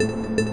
Música